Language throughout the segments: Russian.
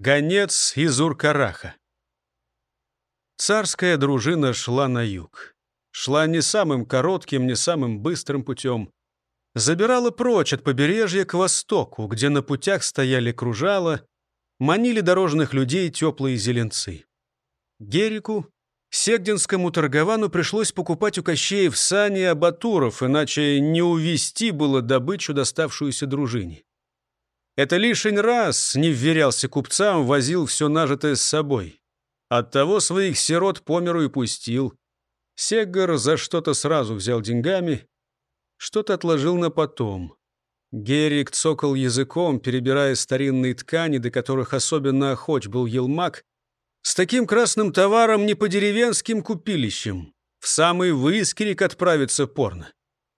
Гонец из Уркараха. Царская дружина шла на юг. Шла не самым коротким, не самым быстрым путем. Забирала прочь от побережья к востоку, где на путях стояли кружала, манили дорожных людей теплые зеленцы. Герику, Сегдинскому торговану пришлось покупать у Кощеев сани абатуров, иначе не увести было добычу, доставшуюся дружине. Это лишень раз не вверялся купцам, возил все нажитое с собой. Оттого своих сирот по миру и пустил. Сегар за что-то сразу взял деньгами, что-то отложил на потом. Герик цокал языком, перебирая старинные ткани, до которых особенно охоч был елмак. С таким красным товаром не по деревенским купилищам. В самый выскерик отправится порно.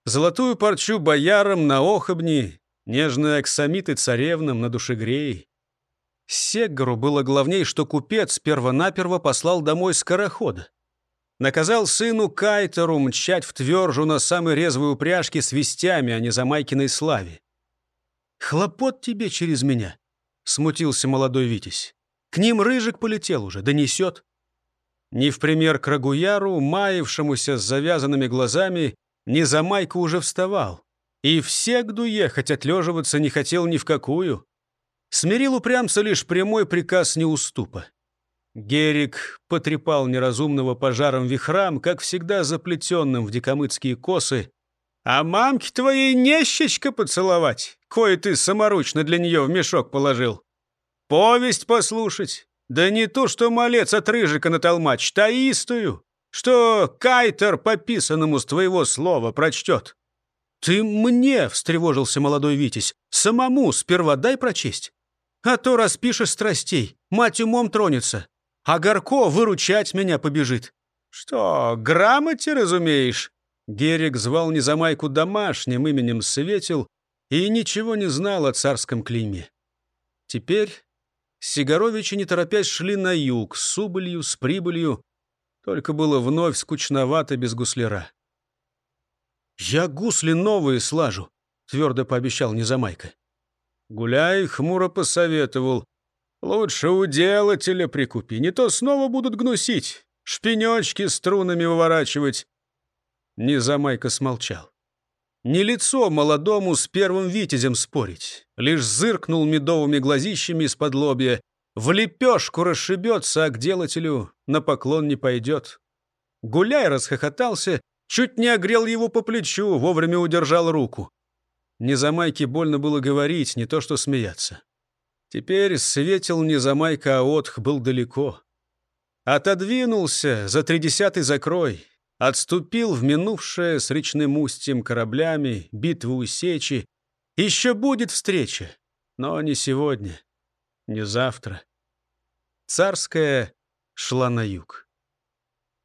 Золотую парчу боярам на охобни, Нежные аксамиты царевнам на душегрее. Сеггару было главней, что купец первонаперво послал домой скорохода. Наказал сыну Кайтеру мчать в Твержу на самой резвой упряжке с вестями, а не за Майкиной славе. «Хлопот тебе через меня», — смутился молодой Витязь. «К ним рыжик полетел уже, донесет». Не в пример к Рагуяру, маявшемуся с завязанными глазами, не за Майку уже вставал. И всегду ехать отлеживаться не хотел ни в какую. Смирил упрямца лишь прямой приказ неуступа. Герик потрепал неразумного пожаром вихрам, как всегда заплетенным в дикомыцкие косы. «А мамке твоей нещечка поцеловать, кое ты саморучно для нее в мешок положил. Повесть послушать, да не то, что малец от рыжика натолмач, таистую, что кайтер по писанному с твоего слова прочтет. «Ты мне!» — встревожился молодой Витязь. «Самому сперва дай прочесть. А то распишешь страстей, мать умом тронется, а Горко выручать меня побежит». «Что, грамоте разумеешь?» Герик звал Незамайку домашним именем Светил и ничего не знал о царском клейме. Теперь Сигаровичи, не торопясь, шли на юг, с убылью, с прибылью, только было вновь скучновато без гусляра. «Я гусли новые слажу», — твердо пообещал Незамайка. Гуляй хмуро посоветовал. «Лучше у делателя прикупи, не то снова будут гнусить, шпенечки струнами выворачивать». Незамайка смолчал. Не лицо молодому с первым витязем спорить, лишь зыркнул медовыми глазищами из-под лобья. В лепешку расшибется, а к делателю на поклон не пойдет. Гуляй расхохотался, Чуть не огрел его по плечу, вовремя удержал руку. Незамайке больно было говорить, не то что смеяться. Теперь светил Незамайка, а отх был далеко. Отодвинулся, за тридесятый закрой, отступил в минувшее с речным устьем кораблями, битву у сечи. Еще будет встреча, но не сегодня, не завтра. Царская шла на юг.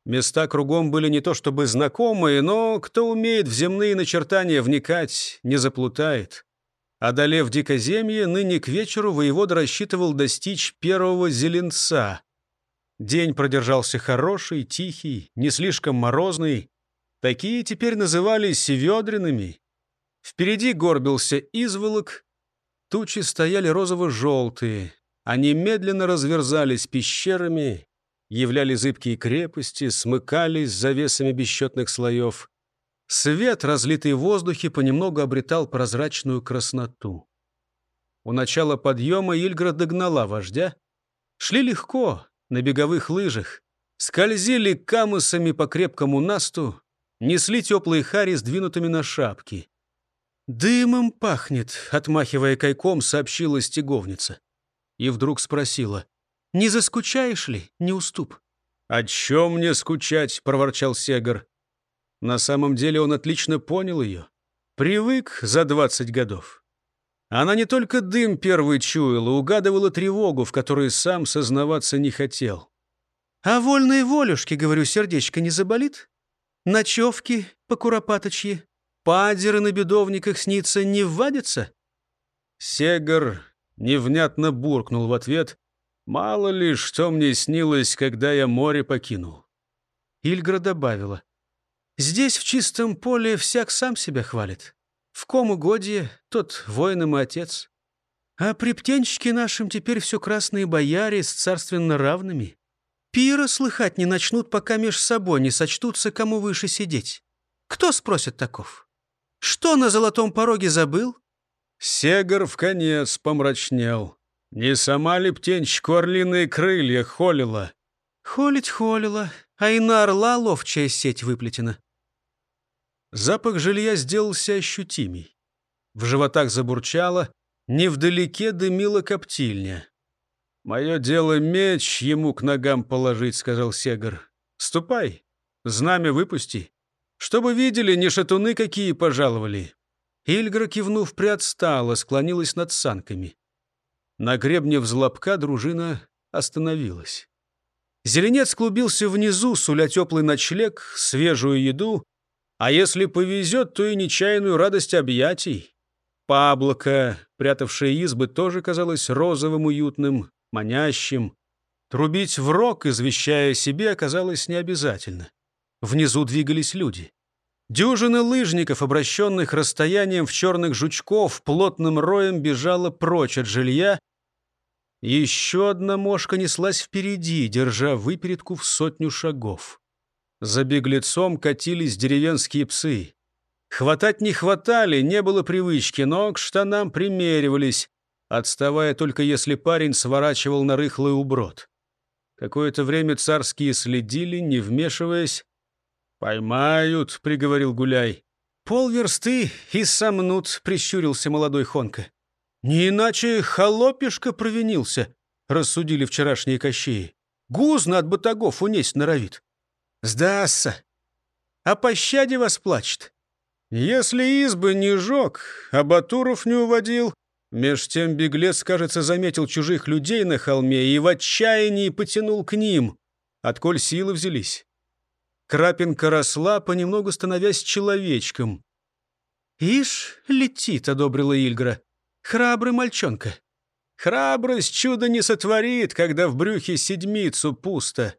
Места кругом были не то чтобы знакомые, но кто умеет в земные начертания вникать, не заплутает. Одолев дикоземье, ныне к вечеру воевода рассчитывал достичь первого зеленца. День продержался хороший, тихий, не слишком морозный. Такие теперь назывались ведренными. Впереди горбился изволок. Тучи стояли розово-желтые. Они медленно разверзались пещерами, являли зыбкие крепости, смыкались завесами бесчетных слоев. Свет, разлитый в воздухе, понемногу обретал прозрачную красноту. У начала подъема Ильгра догнала вождя. Шли легко, на беговых лыжах, скользили камысами по крепкому насту, несли теплые хари, сдвинутыми на шапки. «Дымом пахнет», — отмахивая кайком, сообщила стеговница. И вдруг спросила, не заскучаешь ли, не уступ?» «О чем мне скучать?» — проворчал Сегар. На самом деле он отлично понял ее. Привык за двадцать годов. Она не только дым первый чуяла, угадывала тревогу, в которой сам сознаваться не хотел. «А вольные волюшки, — говорю, — сердечко не заболит? Ночевки по куропаточьи, падеры на бедовниках снится не ввадятся?» Сегар невнятно буркнул в ответ, Мало ли, что мне снилось, когда я море покинул. Ильгра добавила. Здесь, в чистом поле, всяк сам себя хвалит. В ком угодье, тот воином и отец. А при птенчике нашем теперь все красные бояре с царственно равными. Пира слыхать не начнут, пока меж собой не сочтутся, кому выше сидеть. Кто спросит таков? Что на золотом пороге забыл? Сегар в конец помрачнел. Не сама ли птенчику орлиные крылья холила? Холить холила, а и на орла ловчая сеть выплетена. Запах жилья сделался ощутимей. В животах забурчало, невдалеке дымила коптильня. «Мое дело меч ему к ногам положить», — сказал Сегар. «Ступай, знамя выпусти. Чтобы видели, не шатуны какие пожаловали». Ильгра, кивнув, приотстала, склонилась над санками. На гребне взлобка дружина остановилась. Зеленец клубился внизу, суля теплый ночлег, свежую еду, а если повезет, то и нечаянную радость объятий. Паблоко, прятавшее избы, тоже казалось розовым, уютным, манящим. Трубить в рог, извещая себе, оказалось необязательно. Внизу двигались люди. Дюжины лыжников, обращенных расстоянием в черных жучков, плотным роем бежала прочь от жилья. Еще одна мошка неслась впереди, держа выпередку в сотню шагов. За беглецом катились деревенские псы. Хватать не хватали, не было привычки, но к штанам примеривались, отставая только если парень сворачивал на рыхлый уброд. Какое-то время царские следили, не вмешиваясь. «Поймают», — приговорил Гуляй. «Полверсты и сомнут», — прищурился молодой Хонка. «Не иначе холопишка провинился», — рассудили вчерашние кощеи. «Гузно от батагов унесть норовит. Сдастся. О пощаде вас плачет. Если избы не жег, а Батуров не уводил, меж тем беглец, кажется, заметил чужих людей на холме и в отчаянии потянул к ним, отколь силы взялись. Крапинка росла, понемногу становясь человечком. «Ишь, летит», — одобрила Ильгра. «Храбрый мальчонка». «Храбрость чудо не сотворит, когда в брюхе седмицу пусто.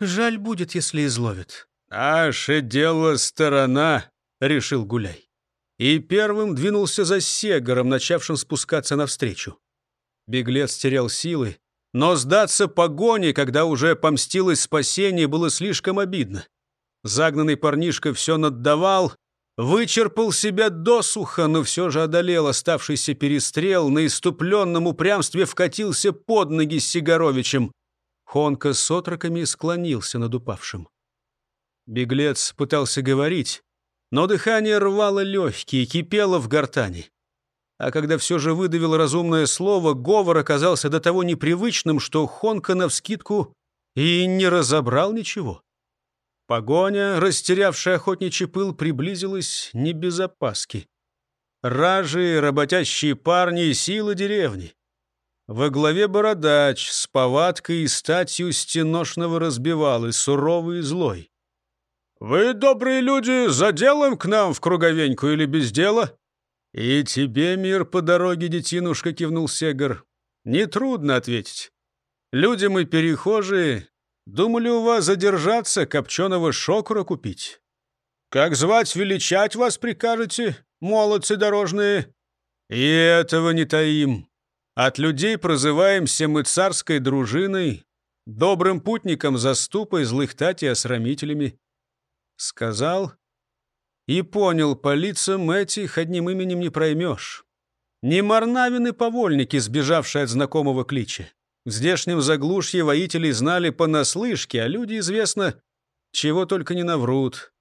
Жаль будет, если изловит. «Наше дело сторона», — решил Гуляй. И первым двинулся за Сегором, начавшим спускаться навстречу. Беглец терял силы, но сдаться погоне, когда уже помстилось спасение, было слишком обидно. Загнанный парнишка все наддавал, вычерпал себя досуха, но все же одолел оставшийся перестрел, на иступленном упрямстве вкатился под ноги с Сигаровичем. Хонка с отроками склонился над упавшим. Беглец пытался говорить, но дыхание рвало легкие, кипело в гортани. А когда все же выдавил разумное слово, говор оказался до того непривычным, что Хонка навскидку и не разобрал ничего. Погоня, растерявшая охотничий пыл, приблизилась не без опаски. Ражи, работящие парни и силы деревни. Во главе бородач с повадкой и статью стеношного разбивал, и суровый и злой. «Вы, добрые люди, за делом к нам в круговеньку или без дела?» «И тебе мир по дороге, детинушка», — кивнул Сегар. «Нетрудно ответить. Люди мы перехожие. Думали у вас задержаться, копченого шокура купить. Как звать, величать вас прикажете, молодцы дорожные?» «И этого не таим. От людей прозываемся мы царской дружиной, добрым путникам заступой, злых тати осрамителями. Сказал и понял, по лицам этих одним именем не проймешь. Не марнавины повольники, сбежавшие от знакомого клича. В здешнем заглушье воителей знали понаслышке, а люди, известно, чего только не наврут.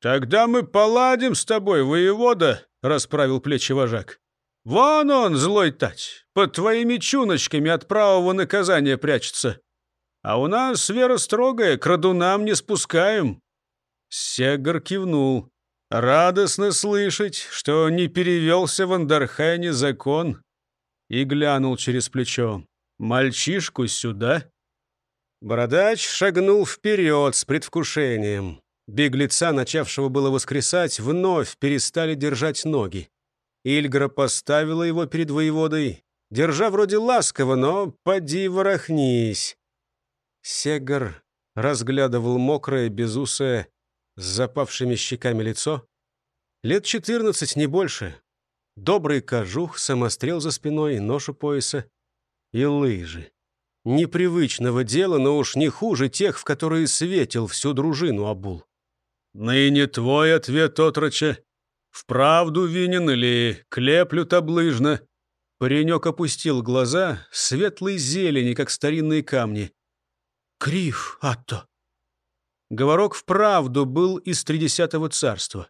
«Тогда мы поладим с тобой, воевода», — расправил плечи вожак. «Вон он, злой тать, под твоими чуночками от правого наказания прячется. А у нас вера строгая, к радунам не спускаем». Сегар кивнул. Радостно слышать, что не перевелся в Андархайне закон. И глянул через плечо. «Мальчишку сюда». Бородач шагнул вперед с предвкушением. Беглеца, начавшего было воскресать, вновь перестали держать ноги. Ильгра поставила его перед воеводой, держа вроде ласково, но поди ворохнись. Сегар разглядывал мокрое, безусое, с запавшими щеками лицо. Лет четырнадцать, не больше. добрый кожух, самострел за спиной, нож у пояса и лыжи. Непривычного дела, но уж не хуже тех, в которые светил всю дружину обул. «Ныне твой ответ, отроче. Вправду винен или клеплю таблыжно?» Паренек опустил глаза, светлые зелени, как старинные камни. «Крив, Атто!» Говорок вправду был из Тридесятого царства.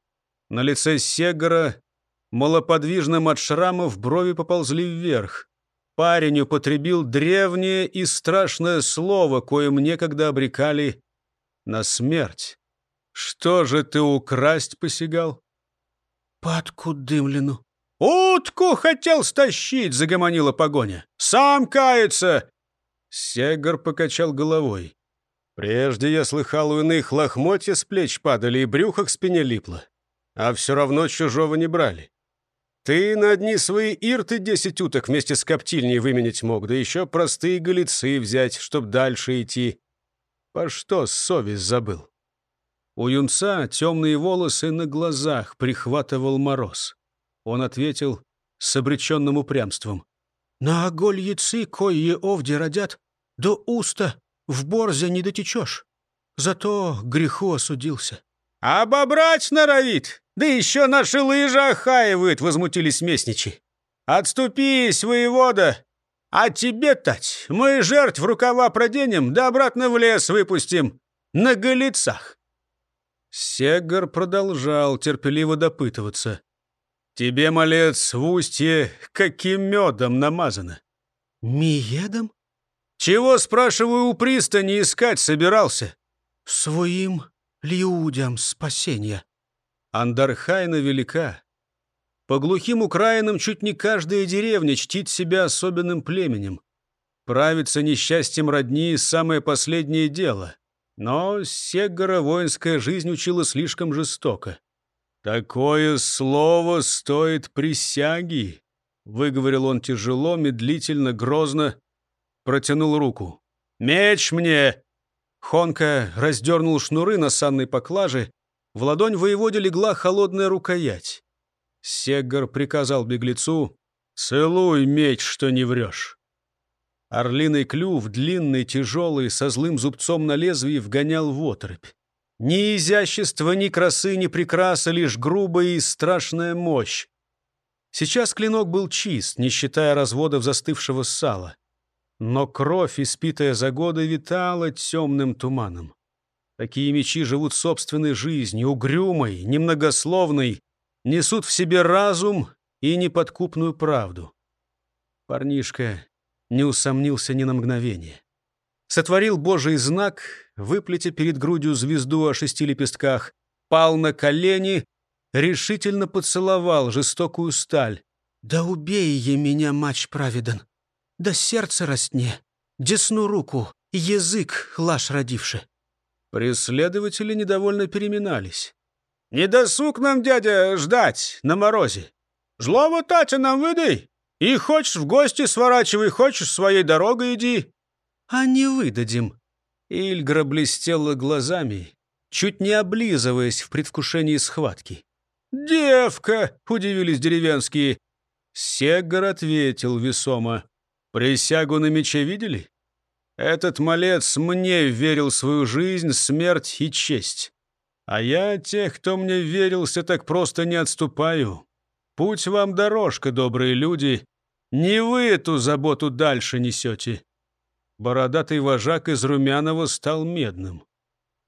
На лице Сегора, малоподвижным от шрамов, брови поползли вверх. Парень употребил древнее и страшное слово, коим некогда обрекали на смерть. Что же ты украсть посягал? Падку дымлину. Утку хотел стащить, загомонила погоня. Сам кается. Сегар покачал головой. Прежде я слыхал, у иных лохмотья с плеч падали и брюхо к спине липло. А все равно чужого не брали. Ты на одни свои ирты десять уток вместе с коптильней выменять мог, да еще простые галицы взять, чтоб дальше идти. По что совесть забыл? У юнца темные волосы на глазах прихватывал мороз. Он ответил с обреченным упрямством. «На оголь яйцы, кое овди родят, до уста в борзе не дотечешь. Зато греху осудился». «Обобрать норовит! Да еще наши лыжи охаивают!» — возмутились местничи. «Отступись, воевода! А тебе, Тать, мы жертв в рукава проденем, да обратно в лес выпустим. На голицах!» Сегар продолжал терпеливо допытываться. «Тебе, малец, в устье каким медом намазано?» «Миедом?» «Чего, спрашиваю, у пристани искать собирался?» «Своим людям спасения». Андархайна велика. По глухим Украинам чуть не каждая деревня чтит себя особенным племенем. Правиться несчастьем родни — самое последнее дело. Но Сегора воинская жизнь учила слишком жестоко. «Такое слово стоит присяги», — выговорил он тяжело, медлительно, грозно, протянул руку. «Меч мне!» Хонка раздернул шнуры на санной поклаже, в ладонь воеводе легла холодная рукоять. Сеггар приказал беглецу «Целуй меч, что не врешь». Орлиный клюв, длинный, тяжелый, со злым зубцом на лезвии, вгонял в отрыбь. Ни изящества, ни красы, ни прекраса, лишь грубая и страшная мощь. Сейчас клинок был чист, не считая разводов застывшего сала. Но кровь, испитая за годы, витала темным туманом. Такие мечи живут собственной жизнью, угрюмой, немногословной, несут в себе разум и неподкупную правду. Парнишка не усомнился ни на мгновение. Сотворил Божий знак, выплетя перед грудью звезду о шести лепестках, пал на колени, решительно поцеловал жестокую сталь. «Да убей я меня, мач праведен! Да сердце растне, десну руку, язык лаш родивши!» Преследователи недовольно переминались. «Не досуг нам, дядя, ждать на морозе. Жлого Татя нам выдай. И хочешь в гости сворачивай, хочешь своей дорогой иди». «А не выдадим». Ильгра блестела глазами, чуть не облизываясь в предвкушении схватки. «Девка!» — удивились деревенские. Сегар ответил весомо. «Присягу на мече видели? Этот малец мне верил свою жизнь, смерть и честь. А я тех, кто мне верился, так просто не отступаю. Путь вам дорожка, добрые люди. Не вы эту заботу дальше несете. Бородатый вожак из Румянова стал медным.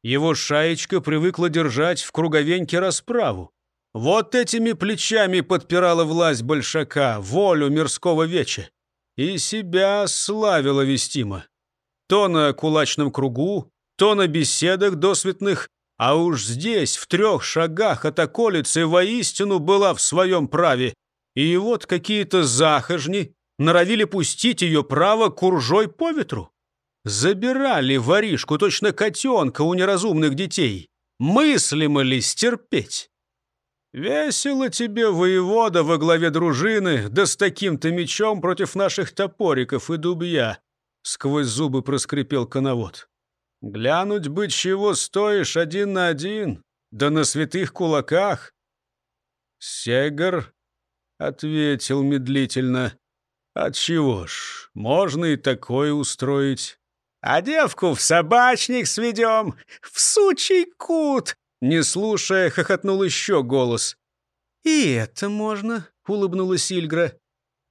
Его шаечка привыкла держать в круговеньке расправу. Вот этими плечами подпирала власть большака, волю мирского веча. И себя славила вестима. То на кулачном кругу, то на беседах досветных, а уж здесь, в трех шагах от околицы, воистину была в своем праве. И вот какие-то захожни норовили пустить ее право куржой по ветру. Забирали воришку, точно котенка у неразумных детей. Мыслимо ли стерпеть? Весело тебе, воевода, во главе дружины, да с таким-то мечом против наших топориков и дубья. Сквозь зубы проскрипел коновод. «Глянуть бы, чего стоишь один на один, да на святых кулаках!» Сегар ответил медлительно. «Отчего ж, можно и такое устроить». «А девку в собачник сведем, в сучий кут!» Не слушая, хохотнул еще голос. «И это можно», — улыбнулась Ильгра.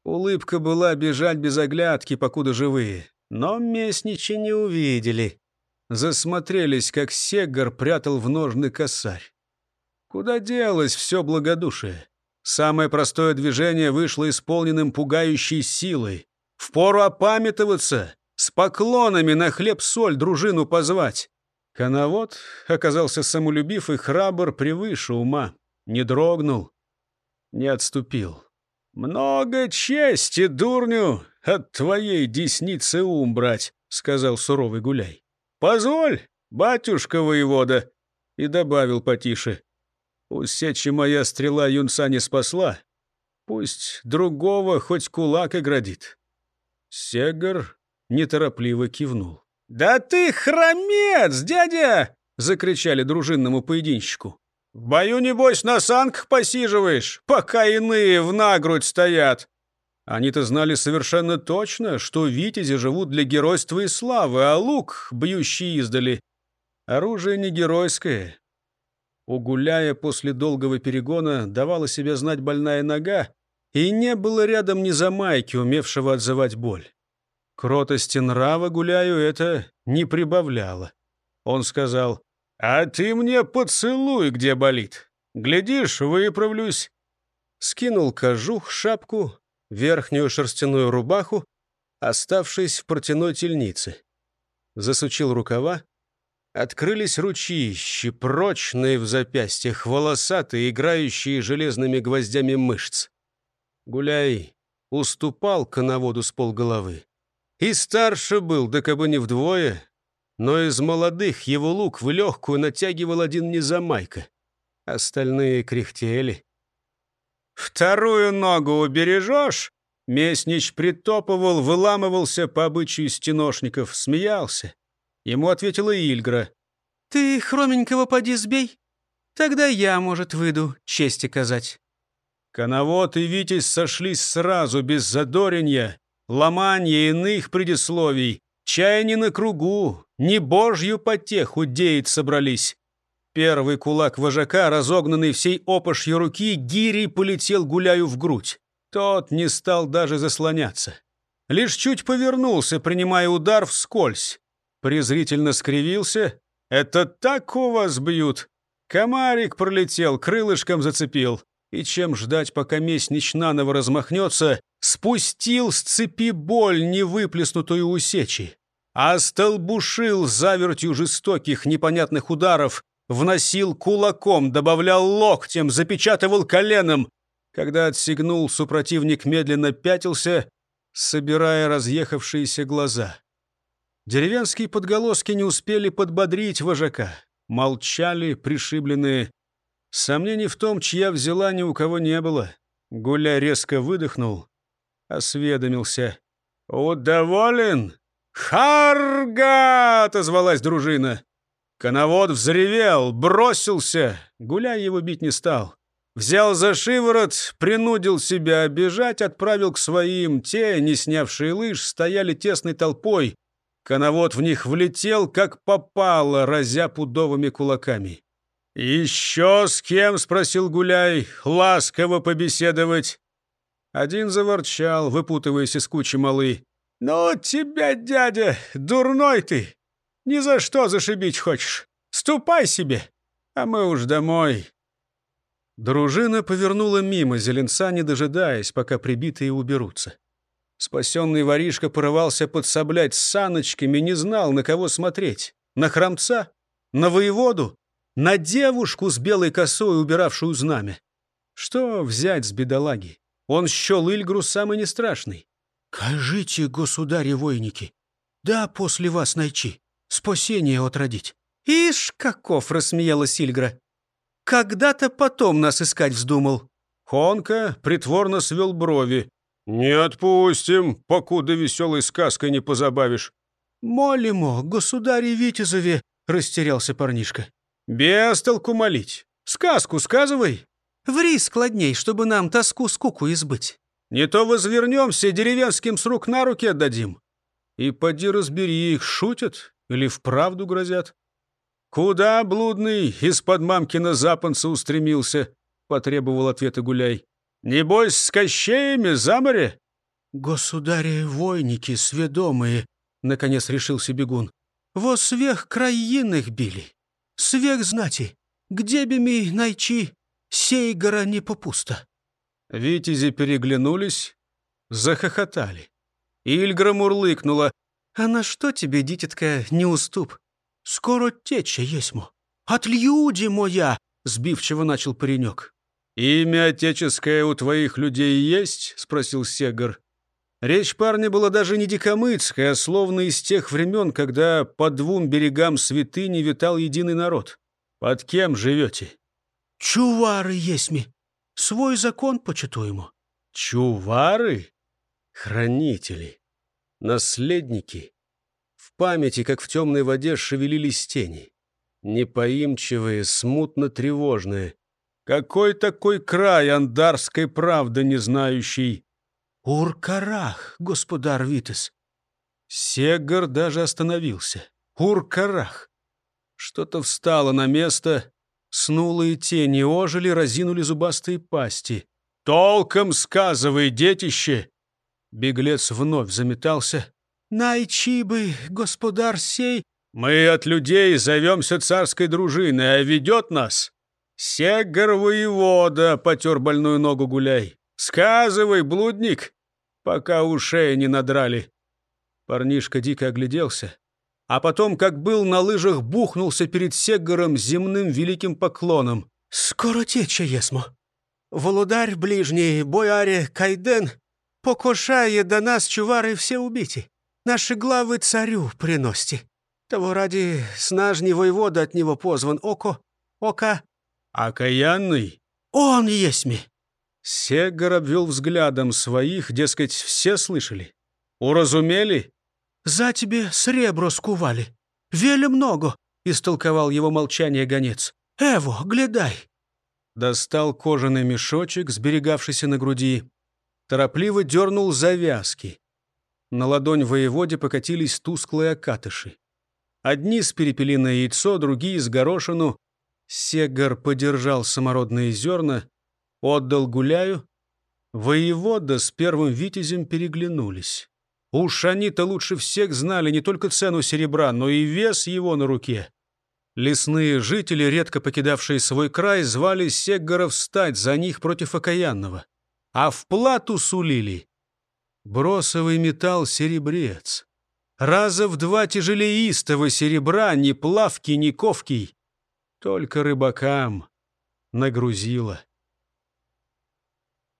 Улыбка была бежать без оглядки, покуда живые. Но местничи не увидели. Засмотрелись, как Сегар прятал в ножны косарь. Куда делось все благодушие? Самое простое движение вышло исполненным пугающей силой. Впору опамятоваться, с поклонами на хлеб-соль дружину позвать. Коновод оказался самолюбив и храбр превыше ума. Не дрогнул, не отступил. «Много чести, дурню, от твоей десницы ум брать», — сказал суровый гуляй. «Позволь, батюшка воевода», — и добавил потише. «Пусть сечи моя стрела юнца не спасла, пусть другого хоть кулак оградит». Сегар неторопливо кивнул. «Да ты хромец, дядя!» — закричали дружинному поединщику. В бою, небось, на санках посиживаешь, пока иные в нагрудь стоят. Они-то знали совершенно точно, что витязи живут для геройства и славы, а лук, бьющий издали, оружие не геройское. Угуляя после долгого перегона, давала себе знать больная нога, и не было рядом ни замайки, умевшего отзывать боль. Кротости нрава гуляю это не прибавляло. Он сказал, «А ты мне поцелуй, где болит. Глядишь, выправлюсь». Скинул кожух, шапку, верхнюю шерстяную рубаху, оставшись в протяной тельнице. Засучил рукава. Открылись ручищи, прочные в запястьях, волосатые, играющие железными гвоздями мышц. Гуляй уступал коноводу с полголовы. И старше был, да кабы не вдвое, но из молодых его лук в легкую натягивал один незамайка. Остальные кряхтели. «Вторую ногу убережешь?» Местнич притопывал, выламывался по обычаю стеношников, смеялся. Ему ответила Ильгра. «Ты хроменького поди сбей, тогда я, может, выйду честь оказать». Коновод и Витязь сошлись сразу, без задоренья, ломанья иных предисловий. Чай не на кругу, не божью потеху деять собрались. Первый кулак вожака, разогнанный всей опошью руки, гирей полетел гуляю в грудь. Тот не стал даже заслоняться. Лишь чуть повернулся, принимая удар вскользь. Презрительно скривился. «Это так у вас бьют!» Комарик пролетел, крылышком зацепил. И чем ждать, пока местнич наново размахнется, спустил с цепи боль, не выплеснутую у сечи, а столбушил завертью жестоких непонятных ударов, вносил кулаком, добавлял локтем, запечатывал коленом. Когда отсигнул, супротивник медленно пятился, собирая разъехавшиеся глаза. Деревенские подголоски не успели подбодрить вожака. Молчали, пришибленные. Сомнений в том, чья взяла, ни у кого не было. Гуля резко выдохнул, осведомился. «Удоволен?» «Харга!» — отозвалась дружина. Коновод взревел, бросился. Гуляй его бить не стал. Взял за шиворот, принудил себя обижать, отправил к своим. Те, не снявшие лыж, стояли тесной толпой. Коновод в них влетел, как попало, разя пудовыми кулаками. «Еще с кем?» — спросил Гуляй. «Ласково побеседовать». Один заворчал, выпутываясь из кучи малы. «Ну тебя, дядя, дурной ты! Ни за что зашибить хочешь! Ступай себе, а мы уж домой!» Дружина повернула мимо зеленца, не дожидаясь, пока прибитые уберутся. Спасенный воришка порывался подсоблять с саночками, не знал, на кого смотреть. На храмца? На воеводу? На девушку с белой косой, убиравшую знамя? Что взять с бедолаги? Он щел Ильгру самый нестрашный. «Кажите, государи-войники, да после вас найти, спасение отродить». «Ишь, каков!» — рассмеялась Ильгра. «Когда-то потом нас искать вздумал». Хонка притворно свел брови. «Не отпустим, покуда веселой сказкой не позабавишь». «Молимо, государи Витязове!» — растерялся парнишка. «Без толку молить. Сказку сказывай». Ври складней, чтобы нам тоску-скуку избыть. Не то возвернемся, деревенским с рук на руки отдадим. И поди разбери, их шутят или вправду грозят. Куда, блудный, из-под мамкина запанца устремился? Потребовал ответа Гуляй. Небось, с кощеями за море? Государи-войники сведомые, наконец решился бегун. Во свех краиных били. Свех знати, где би ми найти, сей гора не попуста. Витязи переглянулись, захохотали. Ильгра мурлыкнула. «А на что тебе, дитятка, не уступ? Скоро теча есму. От люди моя!» — сбивчиво начал паренек. «Имя отеческое у твоих людей есть?» — спросил Сегар. Речь парня была даже не дикомыцкая, а словно из тех времен, когда по двум берегам святыни витал единый народ. Под кем живете? Чувары есьми. Свой закон почитуемо. Чувары? Хранители. Наследники. В памяти, как в темной воде, шевелились тени. Непоимчивые, смутно-тревожные. Какой такой край андарской правды не знающий? Уркарах, господар Витес. Сегар даже остановился. Уркарах. Что-то встало на место. Снулые тени ожили, разинули зубастые пасти. «Толком сказывай, детище!» Беглец вновь заметался. «Найчи бы, господар сей!» «Мы от людей зовемся царской дружиной, а ведет нас...» «Сегар воевода!» — потер больную ногу гуляй. «Сказывай, блудник, пока ушей не надрали». Парнишка дико огляделся, а потом, как был на лыжах, бухнулся перед Сеггаром земным великим поклоном. «Скоро тече есмо. Володарь ближний, бояре Кайден, покушає до нас чувары все убити. Наши главы царю приносите. Того ради снажний воевода от него позван Око, Ока. «Окаянный?» «Он есми!» Сегар обвел взглядом своих, дескать, все слышали. «Уразумели?» «За тебе сребро скували. Вели много», — истолковал его молчание гонец. «Эво, глядай!» Достал кожаный мешочек, сберегавшийся на груди. Торопливо дернул завязки. На ладонь воеводе покатились тусклые окатыши. Одни с перепелиное яйцо, другие с горошину. Сегар подержал самородные зерна, отдал гуляю. Воевода с первым витязем переглянулись. Уж они-то лучше всех знали не только цену серебра, но и вес его на руке. Лесные жители, редко покидавшие свой край, звали Сеггара встать за них против окаянного. А в плату сулили бросовый металл серебрец. Раза в два тяжелее истого серебра, ни плавки, ни ковки. Только рыбакам нагрузило.